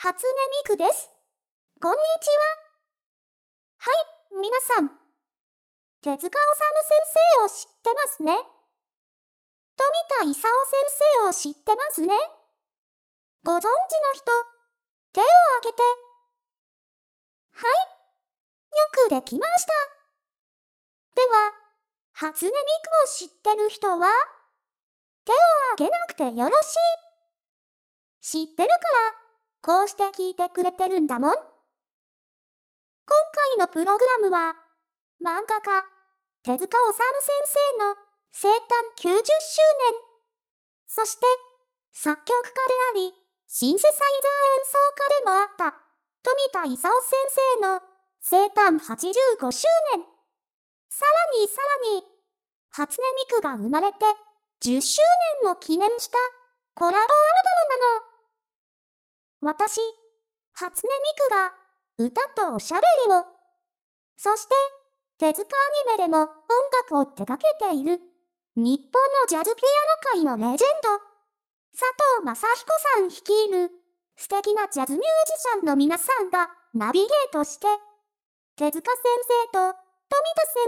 初音ミクです。こんにちは。はい、皆さん。手塚治虫先生を知ってますね。富田勲先生を知ってますね。ご存知の人、手を挙げて。はい、よくできました。では、初音ミクを知ってる人は、手を挙げなくてよろしい。知ってるから、こうして聞いてくれてるんだもん。今回のプログラムは、漫画家、手塚治虫先生の生誕90周年。そして、作曲家であり、シンセサイザー演奏家でもあった、富田勲先生の生誕85周年。さらにさらに、初音ミクが生まれて10周年を記念したコラボ。私、初音ミクが歌とおしゃべりを、そして手塚アニメでも音楽を手掛けている日本のジャズピアノ界のレジェンド、佐藤正彦さん率いる素敵なジャズミュージシャンの皆さんがナビゲートして、手塚先生と富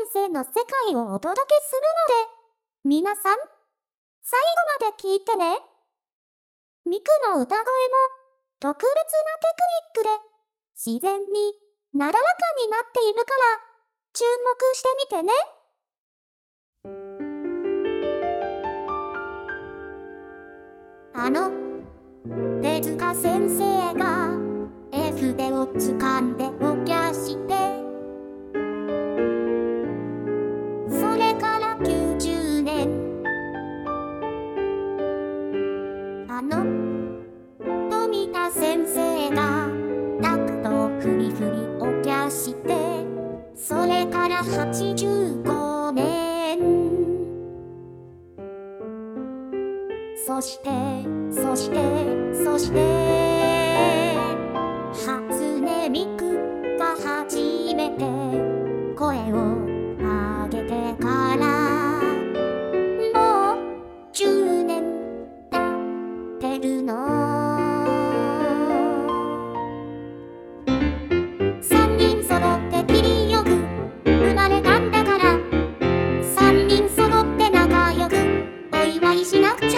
田先生の世界をお届けするので、皆さん、最後まで聞いてね。ミクの歌声も特別なテクニックで自然になだらかになっているから注目してみてね。あの手塚先生が絵筆をつかんでおきゃして1985年。そしてそしてそして初音ミクが初めて声を上げてからもう10年経ってるの。ないしなくて